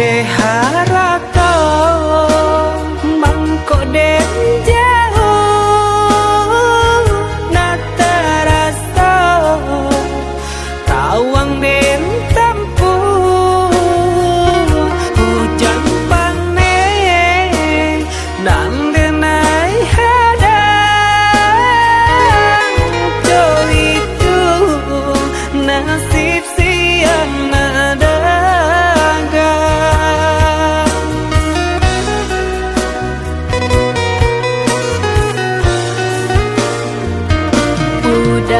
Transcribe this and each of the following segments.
nasib siang nadaga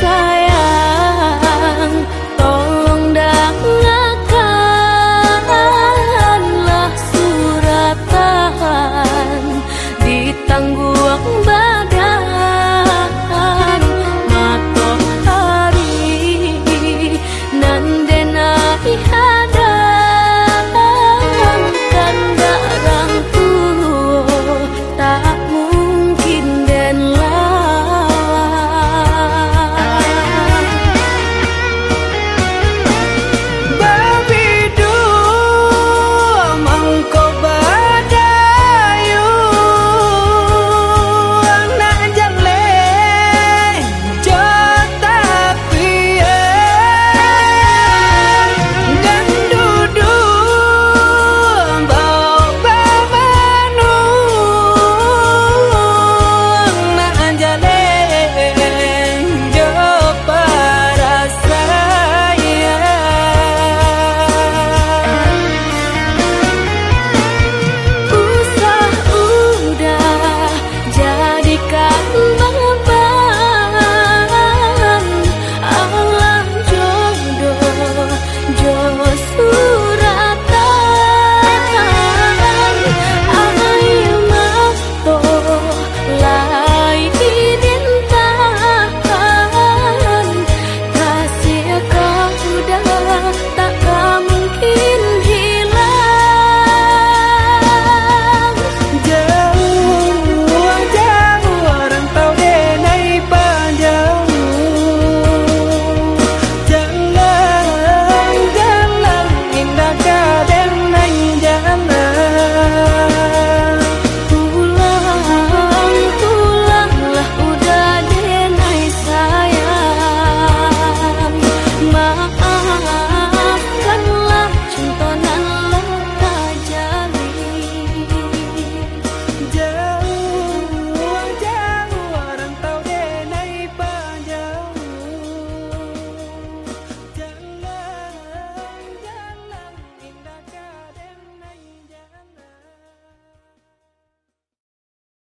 side.